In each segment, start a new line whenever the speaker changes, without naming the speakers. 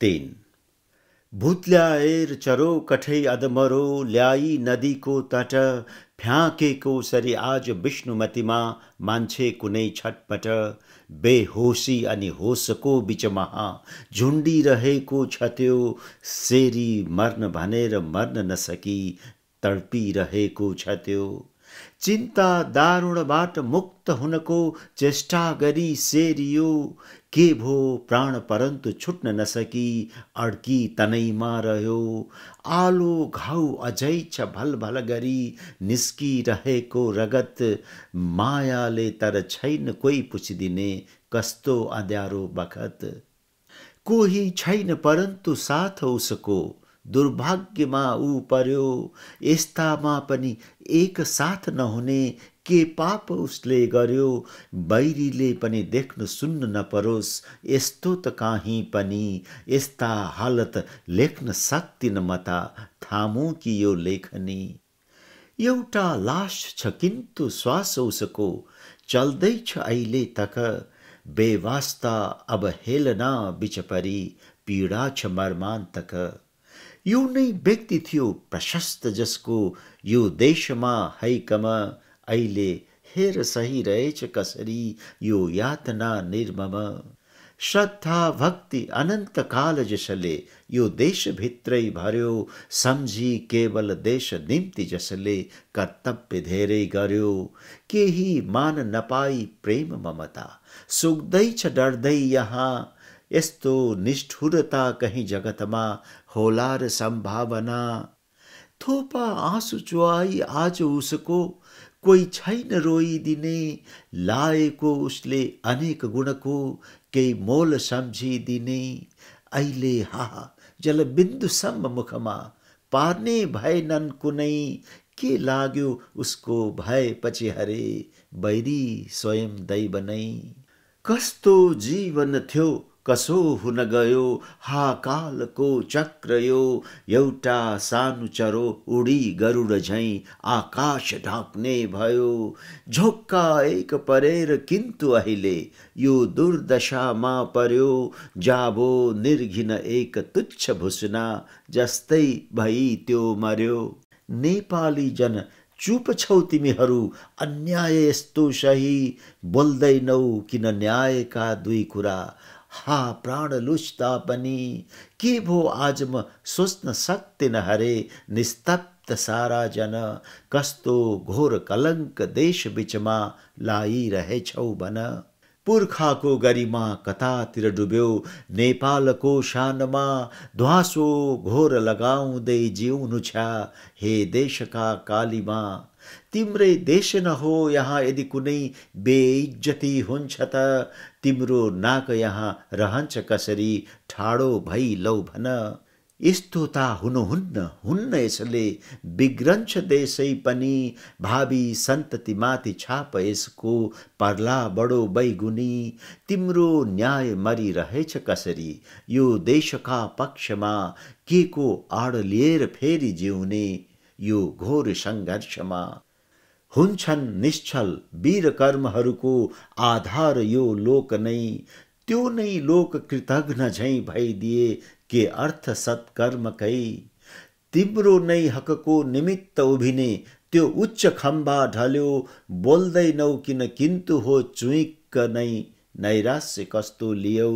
तीन। भुत्ल्याएर चरो कठै अदमरो, ल्याई नदीको तट, फ्याँकेको सरी आज विष्णुमतीमा, मान्छे कुनै छटपट, बेहोसी अनि होसको बिचमा झुन्डिरहेको छ त्यो सेरी मर्न भनेर मर्न नसकी तडपिरहेको छ त्यो चिन्ता दारुणबाट मुक्त हुनको चेष्टा गरी सेरियो। के भो प्राण परन्तु छुट्न नसकी, अड्की तनैमा रह्यो। आलो घाउ अझै छ भल भल गरी निस्किरहेको रगत मायाले तर छैन कोही पुछिदिने, कस्तो अँध्यारो बखत। कोही छैन परन्तु साथ उसको। दुर्भाग्यमा ऊ पर्यो। यस्तामा पनि एक साथ नहुने के पाप उसले गर्यो। बैरीले पनि देख्न सुन्न नपरोस्, यस्तो त काहीँ पनि। यस्ता हालत लेख्न सक्दिन म त थामु कि यो लेखनी। एउटा लास छ किन्तु श्वास उसको, चल्दैछ अहिले तक। बेवास्ता अब हेलना बिचपरी, पीडा छ मर्मान्तक। नै व्यक्ति थियो प्रशस्त जसको, यो देशमा हैकम अहिले हेर सही रहेछ कसरी यो यातना निर्मम। श्रद्धा, भक्ति, अनन्त काल जसले यो देशभित्रै भर्यो, सम्झी केवल देश निम्ति जसले कर्तव्य धेरै गर्यो। केही मान नपाई प्रेम ममता, सुक्दैछ डर्दै यहाँ यस्तो निष्ठुरता कहीँ जगतमा होला र सम्भावना थोपा आँसु चुहाई आज उसको कोही छैन रोइदिने लाएको उसले अनेक गुणको केही मोल सम्झिदिने अहिले हा जलबिन्दुसम्म मुखमा पार्ने भएनन् कुनै के लाग्यो उसको भएपछि हरे बैरी स्वयं दैव नै कस्तो जीवन थियो कसो हुन गयो, हा कालको चक्र यो एउटा सानो चरो उडी गरुड झैँ आकाश ढाक्ने भयो। झोक्का एक परेर किन्तु अहिले, यो दुर्दशामा पर्यो, जाबो निर्घिन एक तुच्छ भुसना, जस्तै भई त्यो मर्यो। नेपाली जन, चुप छौ तिमीहरू, अन्याय यस्तो सही, बोल्दैनौ किन न्यायका दुई कुरा। हा प्राण लुच्दा पनि के भो आज म सोच्न सक्दिन हरे निस्तप्त सारा जन। कस्तो घोर कलङ्क देश बिचमा लाइरहेछौ भन पुर्खाको गरिमा कतातिर डुब्यो नेपालको शानमा ध्वासो घोर लगाउँदै जिउनु छ, हे देशका कालीमा। तिम्रै देश न हो यहाँ यदि कुनै बेइज्जती हुन्छ त तिम्रो नाक यहाँ रहन्छ कसरी? ठाडो भई लौ भन। यस्तो त हुनुहुन्न, हुन्न यसले। बिग्रन्छ देशै पनि। भावी सन्ततिमाथि छाप यसको। पर्ला बडो बैगुनी। तिम्रो न्याय मरिरहेछ कसरी? यो देशका पक्षमा के को आड लिएर फेरि जिउने? यो घोर सङ्घर्षमा। हुन्छन् निश्चल वीर कर्महरूको आधार यो लोक नै। त्यो नै लोक कृतघ्न झैँ भइदिए के अर्थ सत्कर्मकै? तिम्रो नै हकको निमित्त उभिने त्यो उच्च खम्बा ढल्यो, बोल्दैनौ किन किन्तु हो चुइक्क नै, नैराश्य कस्तो लियौ?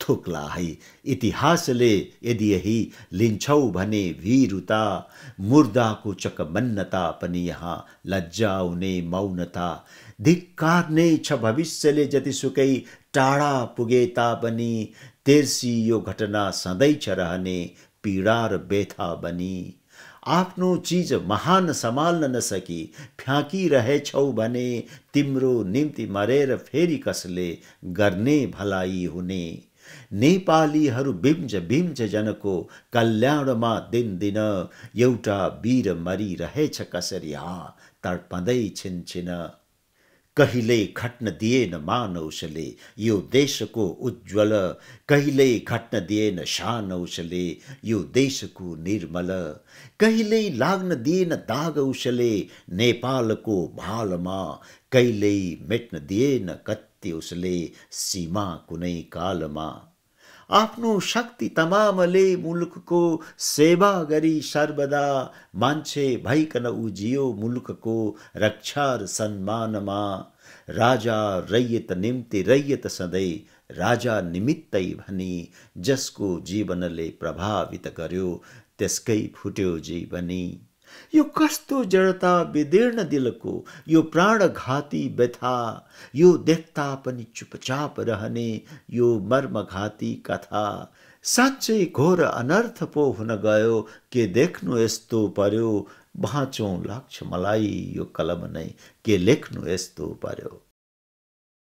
थुक्ला है इतिहासले यदि यही लिन्छौ भने वीरुता, मुर्दाको चकमन्नता पनि यहाँ लज्जाउने मौनता। धिक्कार्ने छ भविष्यले जतिसुकै टाढा पुगे तापनि, तेर्सी यो घटना सधैँ रहने पीडा र बेथा बनी। आफ्नो चिज महान सम्हाल्न नसकी फ्याँकिरहेछौ भने तिम्रो निम्ति मरेर फेरि कसले गर्ने भलाइ हुने? नेपालीहरू बिम्ज बिम्ज जनको कल्याणमा दिनदिन एउटा वीर मरिरहेछ कसरी हा तडपँदै छिनछिन कहिल्यै खट्न दिएन मानौसले यो देशको उज्ज्वल। कहिल्यै खट्न दिएन शानौसले यो देशको निर्मल। कहिल्यै लाग्न दिएन दाग उसले नेपालको भालमा। कहिल्यै मेट्न दिएन कत्ति उसले सीमा कुनै कालमा। आफ्नो शक्ति तमामले मुलुकको सेवा गरी सर्वदा मान्छे भइकन उजियो मुलुकको रक्षा र सम्मानमा राजा रैयत निम्ति रैयत सधैँ राजा निमित्तै भनी जसको जीवनले प्रभावित गर्यो त्यसकै फुट्यो जीवनी यो कस्तो जडता विदीर्ण दिलको, यो प्राणघाती व्यथा, यो देख्दा पनि चुपचाप रहने यो मर्मघाती कथा। साँच्चै घोर अनर्थ पो हुन गयो, के देख्नु यस्तो पर्यो? भाँचौँ लक्ष्य मलाई यो कलम नै, के लेख्नु यस्तो पर्यो?